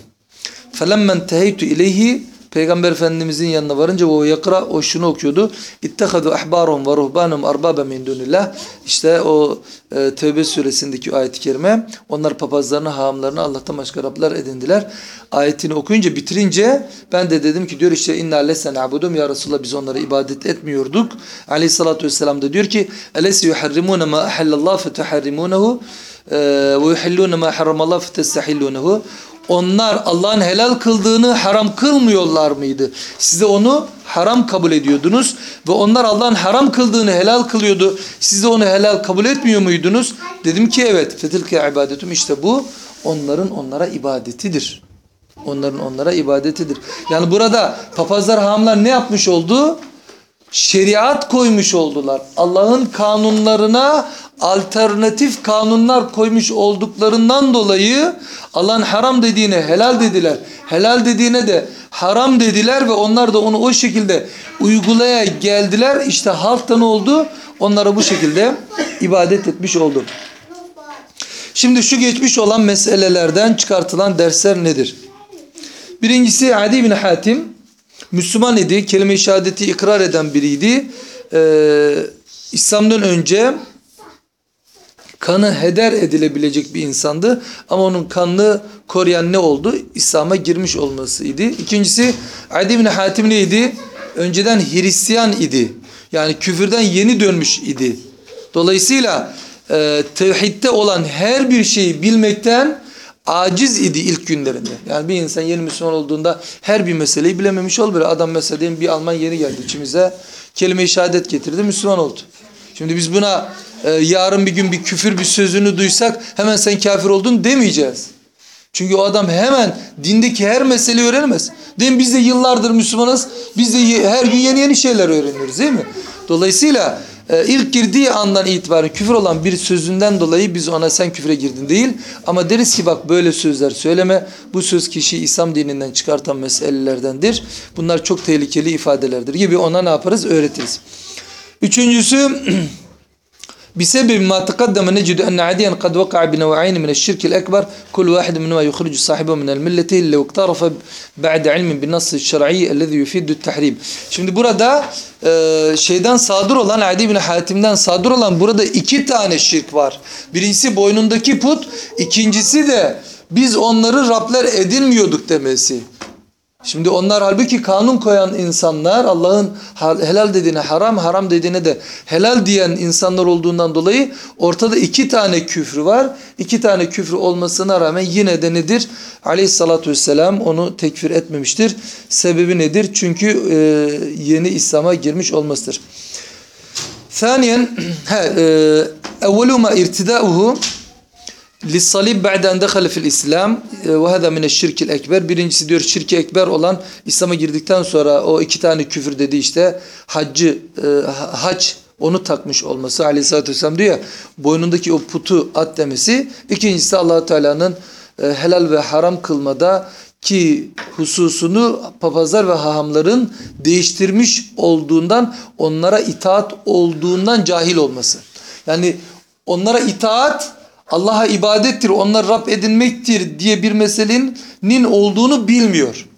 فلما انتهيت إليه Peygamber Efendimizin yanına varınca o yakra o şunu okuyordu. İttehadu ahbarum ve ruhbanum arbabe min dunillah. İşte o e, Tevbe suresindeki ayet-i kerime onlar papazlarını, hahamlarını Allah'tan başka Rablar edindiler. Ayetini okuyunca bitirince ben de dedim ki diyor işte inna lesen abudum ya Resulallah biz onlara ibadet etmiyorduk. Aleyhissalatü vesselam da diyor ki elesi yuharrimune ma ahallallah fetuharrimunehu e, ve yuhillune ma harramallah fetestahillunehu onlar Allah'ın helal kıldığını haram kılmıyorlar mıydı? Size onu haram kabul ediyordunuz ve onlar Allah'ın haram kıldığını helal kılıyordu. Siz de onu helal kabul etmiyor muydunuz? Dedim ki evet. Fetilke ibadetum işte bu onların onlara ibadetidir. Onların onlara ibadetidir. Yani burada papazlar, hamlar ne yapmış oldu? Şeriat koymuş oldular. Allah'ın kanunlarına alternatif kanunlar koymuş olduklarından dolayı Allah'ın haram dediğine helal dediler. Helal dediğine de haram dediler ve onlar da onu o şekilde uygulaya geldiler. İşte halk da ne oldu? Onlara bu şekilde ibadet etmiş oldu. Şimdi şu geçmiş olan meselelerden çıkartılan dersler nedir? Birincisi Adi bin Hatim Müslüman idi. Kelime-i şehadeti ikrar eden biriydi. Ee, İslam'dan önce kanı heder edilebilecek bir insandı. Ama onun kanını koruyan ne oldu? İslam'a girmiş olmasıydı. İkincisi Adi bin Hatim neydi? Önceden Hristiyan idi. Yani küfürden yeni dönmüş idi. Dolayısıyla e, tevhidde olan her bir şeyi bilmekten aciz idi ilk günlerinde. Yani bir insan yeni Müslüman olduğunda her bir meseleyi bilememiş olabilir. Adam mesela diyelim bir Alman yeni geldi içimize. Kelime-i şehadet getirdi Müslüman oldu. Şimdi biz buna e, yarın bir gün bir küfür bir sözünü duysak hemen sen kafir oldun demeyeceğiz. Çünkü o adam hemen dindeki her meseleyi öğrenemez. Değil mi? Biz de yıllardır Müslümanız. Biz de her gün yeni yeni şeyler öğreniyoruz değil mi? Dolayısıyla e, ilk girdiği andan itibaren küfür olan bir sözünden dolayı biz ona sen küfre girdin değil. Ama deriz ki bak böyle sözler söyleme. Bu söz kişiyi İslam dininden çıkartan meselelerdendir. Bunlar çok tehlikeli ifadelerdir gibi ona ne yaparız? Öğretiriz. Üçüncüsü [clears throat] بسبب ما تقدم نجد أن عديا قد وقع بنوعين من الشرك الأكبر كل واحد منهما يخرج صاحبه من الملة لو اقترف بعد علم بالنص الشرعي الذي يفيد التحريم. Şimdi burada e, şeyden sadır olan Adi bin Hatim'den sadır olan burada iki tane şirk var. Birincisi boynundaki put, ikincisi de biz onları Rabler edinmiyorduk demesi. Şimdi onlar halbuki kanun koyan insanlar Allah'ın helal dediğine haram, haram dediğine de helal diyen insanlar olduğundan dolayı ortada iki tane küfür var. İki tane küfür olmasına rağmen yine de nedir? Aleyhissalatü vesselam onu tekfir etmemiştir. Sebebi nedir? Çünkü e, yeni İslam'a girmiş olmasıdır. Saniyen, [clears throat] e, evveluma irtidauhu Lissalib ba'den dekhale fil İslam e, ve hada min şirkil ekber. Birincisi diyor şirki ekber olan İslam'a girdikten sonra o iki tane küfür dedi işte haccı e, haç onu takmış olması aleyhissalatü vesselam diyor ya boynundaki o putu at demesi. İkincisi allah Teala'nın e, helal ve haram kılmada ki hususunu papazlar ve hahamların değiştirmiş olduğundan onlara itaat olduğundan cahil olması. Yani onlara itaat Allah'a ibadettir, onlar Rab edinmektir diye bir meselenin olduğunu bilmiyor.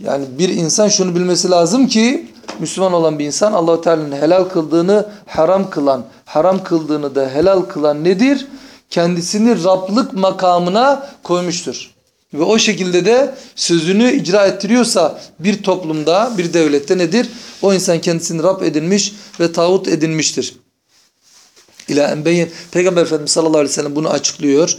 Yani bir insan şunu bilmesi lazım ki Müslüman olan bir insan Allah-u Teala'nın helal kıldığını haram kılan, haram kıldığını da helal kılan nedir? Kendisini Rablık makamına koymuştur. Ve o şekilde de sözünü icra ettiriyorsa bir toplumda, bir devlette nedir? O insan kendisini Rab edinmiş ve tağut edinmiştir. İlâ enbeyin. Peygamber Efendimiz sallallahu aleyhi ve sellem bunu açıklıyor.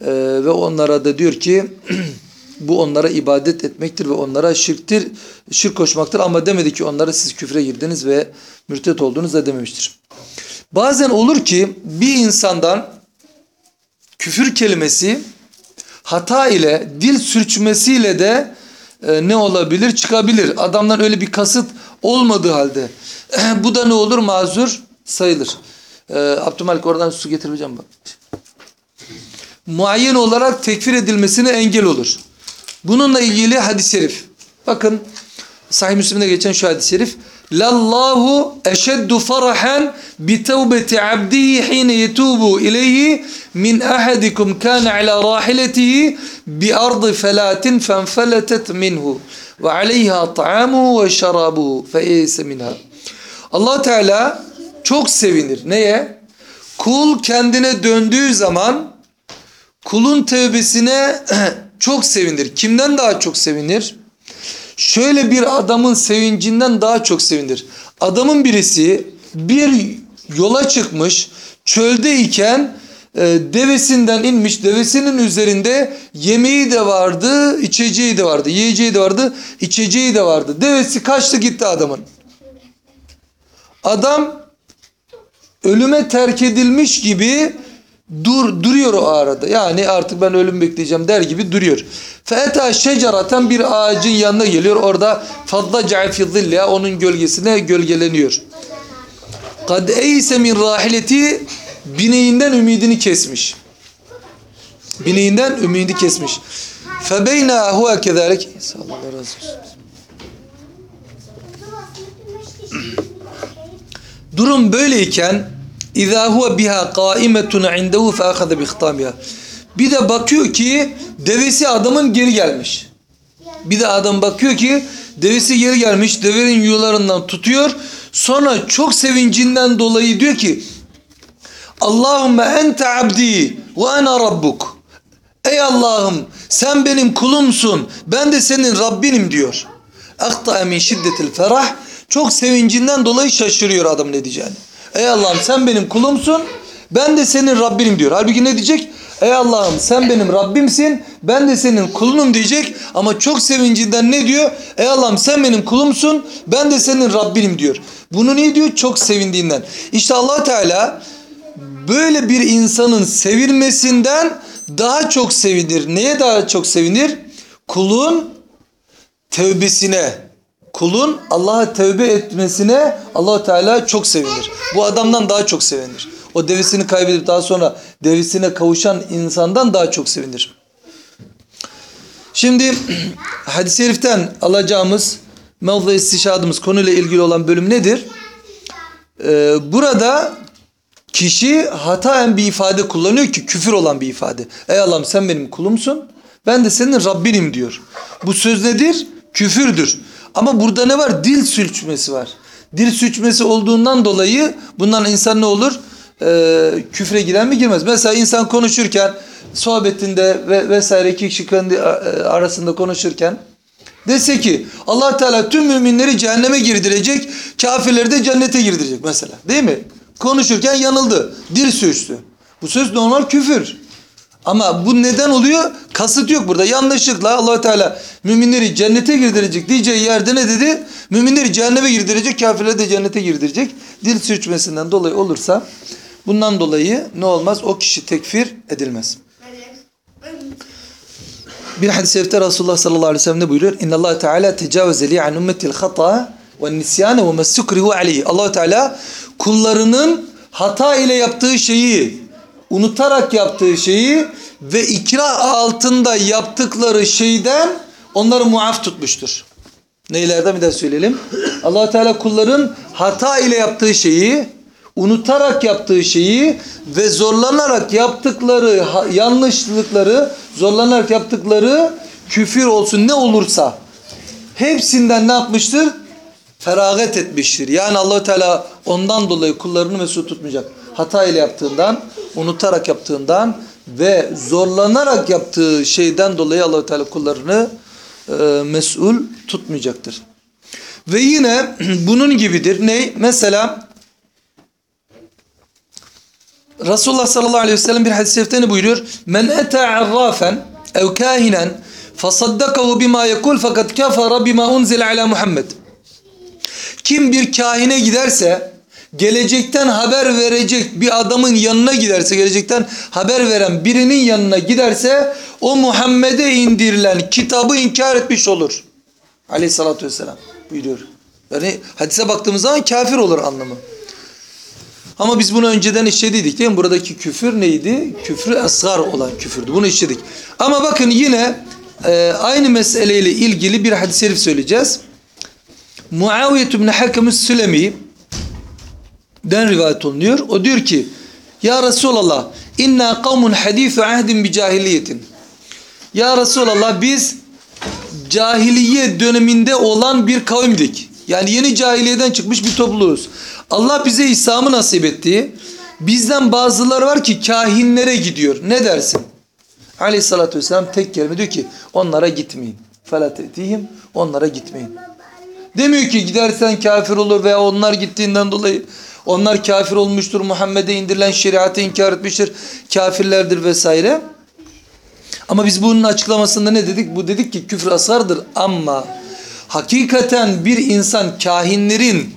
Ee, ve onlara da diyor ki [clears throat] bu onlara ibadet etmektir ve onlara şirktir, şirk koşmaktır. Ama demedi ki onlara siz küfre girdiniz ve mürtet oldunuz da dememiştir. Bazen olur ki bir insandan küfür kelimesi hata ile dil sürçmesiyle de e, ne olabilir? Çıkabilir. Adamdan öyle bir kasıt olmadığı halde. [clears throat] bu da ne olur? Mazur sayılır. E, Abdülmalik oradan su getireceğim bak. Muayyen olarak tekfir edilmesine engel olur. Bununla ilgili hadis-i şerif. Bakın Sahih Müslim'de geçen şu hadis-i şerif. Lallahu eşeddu farahan bi tevbeti abdihi hine yetubu ileyhi min ahadikum kana ala rahiletihi bi ardı felatin fenfeletet minhu ve aleyha ta'amuhu ve şarabuhu fe eyse minha. Allah Teala çok sevinir. Neye? Kul kendine döndüğü zaman kulun tevbesine [clears throat] çok sevinir. Kimden daha çok sevinir? Şöyle bir adamın sevincinden daha çok sevinir. Adamın birisi bir yola çıkmış, çöldeyken e, devesinden inmiş, devesinin üzerinde yemeği de vardı, içeceği de vardı, yiyeceği de vardı, içeceği de vardı. Devesi kaçtı gitti adamın. Adam ölüme terk edilmiş gibi dur duruyor o arada. Yani artık ben ölüm bekleyeceğim der gibi duruyor. Feta şeceratan bir ağacın yanına geliyor. Orada fadla ca'i onun gölgesine gölgeleniyor. Kad eyse min rahileti bineğinden ümidini kesmiş. Bineğinden ümidi kesmiş. Febeyna huve kezalik. Allah razı. Durum böyleyken Biha qaimetun indehu fe ahaza bi ihtamiha. Bir de bakıyor ki devesi adamın geri gelmiş. Bir de adam bakıyor ki devesi geri gelmiş. Devenin yularından tutuyor. Sonra çok sevincinden dolayı diyor ki Allahümme ente abdi ve ana rabbuk. Ey Allah'ım sen benim kulumsun. Ben de senin Rabbinim diyor. Akta min şiddetil ferah. Çok sevincinden dolayı şaşırıyor adam ne diyeceğini. Ey Allah'ım sen benim kulumsun. Ben de senin Rabbinim diyor. Halbuki ne diyecek? Ey Allah'ım sen benim Rabbimsin. Ben de senin kulunum diyecek. Ama çok sevincinden ne diyor? Ey Allah'ım sen benim kulumsun. Ben de senin Rabbinim diyor. Bunu niye diyor? Çok sevindiğinden. İşte allah Teala böyle bir insanın sevilmesinden daha çok sevinir. Neye daha çok sevinir? Kulun tevbesine, kulun Allah'a tevbe etmesine allah Teala çok sevinir. Bu adamdan daha çok sevinir. O devesini kaybedip daha sonra devesine kavuşan insandan daha çok sevinir. Şimdi [clears throat] hadis-i şeriften alacağımız mevzu istişadımız konuyla ilgili olan bölüm nedir? Ee, burada kişi hataen bir ifade kullanıyor ki küfür olan bir ifade. Ey Allah'ım sen benim kulumsun ben de senin Rabbinim diyor. Bu söz nedir? Küfürdür. Ama burada ne var? Dil sürçmesi var. Dil sürçmesi olduğundan dolayı bundan insan ne olur? Ee, küfre giren mi girmez? Mesela insan konuşurken sohbetinde ve vesaire iki kişi kendi arasında konuşurken dese ki allah Teala tüm müminleri cehenneme girdirecek, kafirleri de cennete girdirecek mesela. Değil mi? Konuşurken yanıldı. Dil sürçtü. Bu söz normal küfür. Ama bu neden oluyor? Kasıt yok burada. Yanlışlıkla allah Teala müminleri cennete girdirecek diyeceği yerde ne dedi? Müminleri cehenneme girdirecek, kafirleri de cennete girdirecek. Dil sürçmesinden dolayı olursa bundan dolayı ne olmaz? O kişi tekfir edilmez. Bir hadis-i şerifte Resulullah sallallahu aleyhi ve sellem ne buyuruyor? İnna Allah Teala tecavüze li an ümmetil hata ve nisyane ve mesukrihu aleyhi. Allah Teala kullarının hata ile yaptığı şeyi, unutarak yaptığı şeyi ve ikra altında yaptıkları şeyden onları muaf tutmuştur. Neylerden bir daha söyleyelim. allah Teala kulların hata ile yaptığı şeyi, unutarak yaptığı şeyi ve zorlanarak yaptıkları yanlışlıkları, zorlanarak yaptıkları küfür olsun ne olursa hepsinden ne yapmıştır? Feragat etmiştir. Yani allah Teala ondan dolayı kullarını mesut tutmayacak. Hata ile yaptığından, unutarak yaptığından ve zorlanarak yaptığı şeyden dolayı allah Teala kullarını e, mesul tutmayacaktır. Ve yine [clears throat] bunun gibidir. Ne? Mesela Resulullah sallallahu aleyhi ve sellem bir hadis-i şerifte ne buyuruyor? Men ete arrafen ev kahinen fasaddakahu bima yekul fakat kafara bima unzil ala Muhammed. Kim bir kahine giderse gelecekten haber verecek bir adamın yanına giderse gelecekten haber veren birinin yanına giderse o Muhammed'e indirilen kitabı inkar etmiş olur. Aleyhissalatü vesselam buyuruyor. Yani hadise baktığımız zaman kafir olur anlamı. Ama biz bunu önceden işlediydik değil mi? Buradaki küfür neydi? Küfrü esgar olan küfürdü. Bunu işledik. Ama bakın yine e, aynı meseleyle ilgili bir hadis-i söyleyeceğiz. Muaviye ibn Hakem Sülemi den rivayet olunuyor. O diyor ki Ya Resulallah inna kavmun hadithu ahdin bi cahiliyetin. Ya Resulallah biz cahiliye döneminde olan bir kavimdik. Yani yeni cahiliyeden çıkmış bir topluluğuz. Allah bize İslam'ı nasip etti. Bizden bazıları var ki kahinlere gidiyor. Ne dersin? Aleyhissalatü vesselam tek kelime diyor ki onlara gitmeyin. Felat etihim onlara gitmeyin. Demiyor ki gidersen kafir olur veya onlar gittiğinden dolayı onlar kafir olmuştur. Muhammed'e indirilen şeriatı inkar etmiştir. Kafirlerdir vesaire. Ama biz bunun açıklamasında ne dedik? Bu dedik ki küfür asardır ama hakikaten bir insan kahinlerin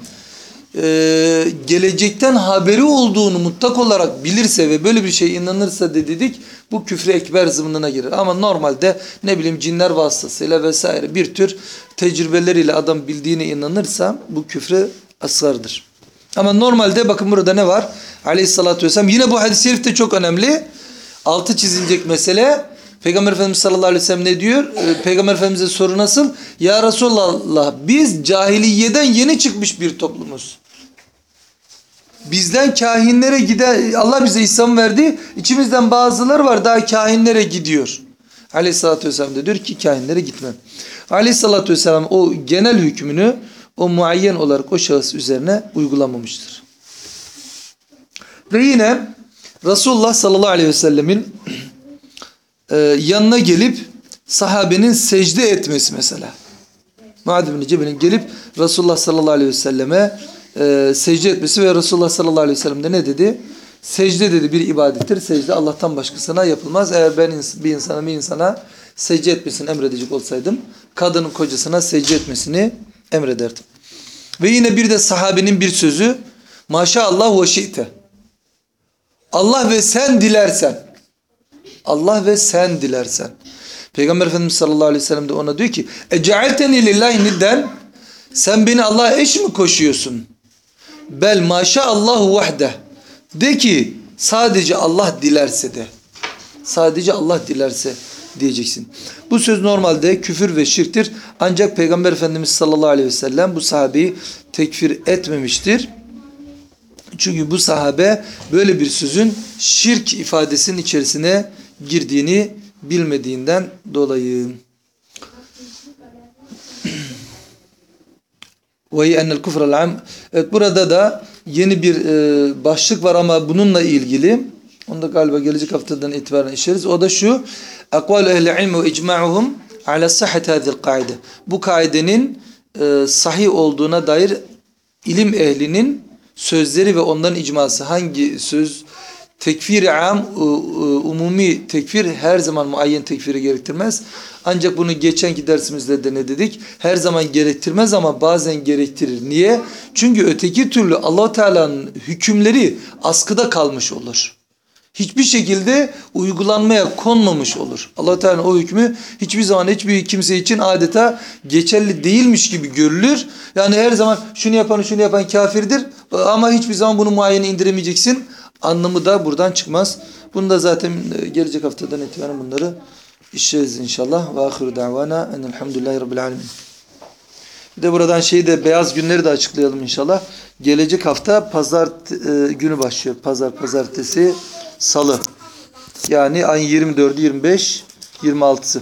e, gelecekten haberi olduğunu mutlak olarak bilirse ve böyle bir şey inanırsa de dedik bu küfre ekber zımnına girer. Ama normalde ne bileyim cinler vasıtasıyla vesaire bir tür tecrübeleriyle adam bildiğine inanırsa bu küfre asgardır. Ama normalde bakın burada ne var? Aleyhissalatü vesselam yine bu hadis-i şerif de çok önemli. Altı çizilecek mesele. Peygamber Efendimiz sallallahu aleyhi ve sellem ne diyor? Ee, Peygamber Efendimiz'e soru nasıl? Ya Resulallah biz cahiliyeden yeni çıkmış bir toplumuz. Bizden kahinlere gider Allah bize İslam verdi. İçimizden bazıları var daha kahinlere gidiyor. Aleyhissalatü vesselam da diyor ki kahinlere gitmem. Aleyhissalatü vesselam o genel hükmünü o muayyen olarak o şahıs üzerine uygulamamıştır. Ve yine Resulullah sallallahu aleyhi ve sellemin e, yanına gelip sahabenin secde etmesi mesela. Muad bin Cebel'in gelip Resulullah sallallahu aleyhi ve selleme e, secde etmesi ve Resulullah sallallahu aleyhi ve sellem de ne dedi? Secde dedi bir ibadettir. Secde Allah'tan başkasına yapılmaz. Eğer ben bir insana bir insana secde etmesini emredecek olsaydım kadının kocasına secde etmesini emrederdim. Ve yine bir de sahabenin bir sözü maşallah ve şi'te. Allah ve sen dilersen Allah ve sen dilersen. Peygamber Efendimiz sallallahu aleyhi ve sellem de ona diyor ki Ecealteni lillahi nidden sen beni Allah'a eş mi koşuyorsun? Bel maşaallahu vahde. De ki sadece Allah dilerse de. Sadece Allah dilerse diyeceksin. Bu söz normalde küfür ve şirktir. Ancak Peygamber Efendimiz sallallahu aleyhi ve sellem bu sahabeyi tekfir etmemiştir. Çünkü bu sahabe böyle bir sözün şirk ifadesinin içerisine girdiğini bilmediğinden dolayı. [clears throat] Evet burada da yeni bir e, başlık var ama bununla ilgili. Onu da galiba gelecek haftadan itibaren işleriz. O da şu. Akvalu ehli ilmi ve icma'uhum ala sahhat hadhihi. Bu kaidenin e, sahih olduğuna dair ilim ehlinin sözleri ve onların icması hangi söz tekfir-i am umumi tekfir her zaman muayyen tekfiri gerektirmez. Ancak bunu geçenki dersimizde de ne dedik? Her zaman gerektirmez ama bazen gerektirir. Niye? Çünkü öteki türlü allah Teala'nın hükümleri askıda kalmış olur. Hiçbir şekilde uygulanmaya konmamış olur. allah Teala'nın o hükmü hiçbir zaman hiçbir kimse için adeta geçerli değilmiş gibi görülür. Yani her zaman şunu yapan şunu yapan kafirdir ama hiçbir zaman bunu muayene indiremeyeceksin. Anlamı da buradan çıkmaz. Bunu da zaten e, gelecek haftadan itibaren bunları işleriz inşallah. Ve ahiru davana enelhamdülillahi rabbil alemin. Bir de buradan şeyi de beyaz günleri de açıklayalım inşallah. Gelecek hafta pazar e, günü başlıyor. Pazar, pazartesi, salı. Yani ayın 24'ü, 25, 26'sı.